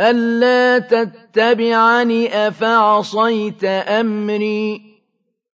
أَلَّا تتبعني ۖ أَفَعَصَيْتَ أَمْرِي